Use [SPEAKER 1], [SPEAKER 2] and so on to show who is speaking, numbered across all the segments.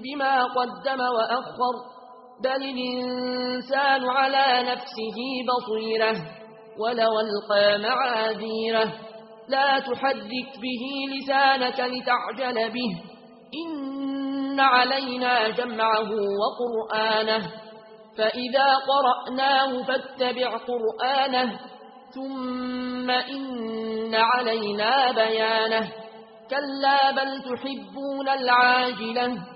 [SPEAKER 1] بما قدم وأخر بل الإنسان على نفسه بصيرة ولو ألقى معاذيرة. لا تحرك به لسانك لتعجل به. إن علينا جمعه وقرآنه. فإذا قرأناه فاتبع قرآنه. ثم إن علينا بيانه. كلا بل تحبون العاجلة.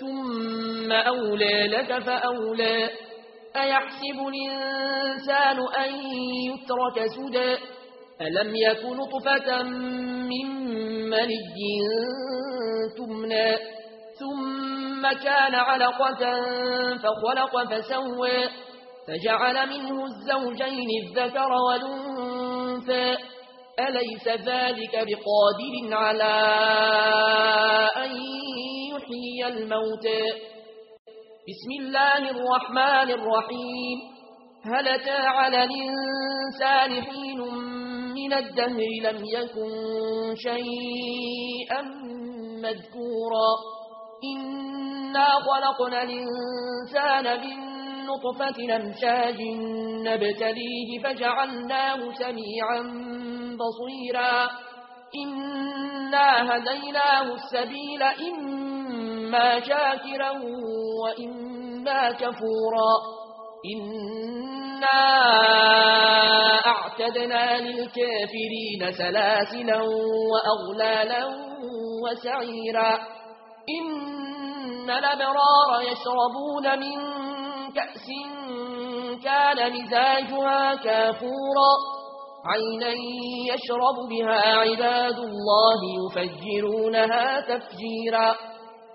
[SPEAKER 1] ثم أولى لك فأولى. أيحسب الإنسان أن يترك سدى؟ ألم يكن طفة من ملي تمنى. ثم كان علقة فخلق فسوى. فجعل منه الزوجين الذكر والأنثى. أليس ذلك بقادر على أن يحيي الموتى بسم الله الرحمن الرحيم. هل أتى على الإنسان حين من الدهر لم يكن شيئا مذكورا؟ إنا خلقنا الإنسان من نطفة نمشاج نبتليه فجعلناه سميعا بصيرا. إنا هديناه السبيل إنا إما شاكرا وإما كفورا إنا أعتدنا للكافرين سلاسلا وأغلالا وسعيرا إن الأبرار يشربون من كأس كان مزاجها كافورا عينا يشرب بها عباد الله يفجرونها تفجيرا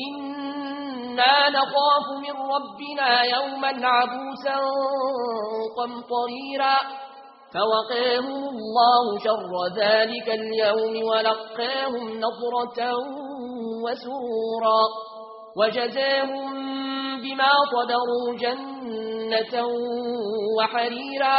[SPEAKER 1] إنا نخاف من ربنا يوما عبوسا قمطريرا فوقيهم الله شر ذلك اليوم ولقاهم نظرة وسرورا وجزاهم بما صدروا جنة وحريرا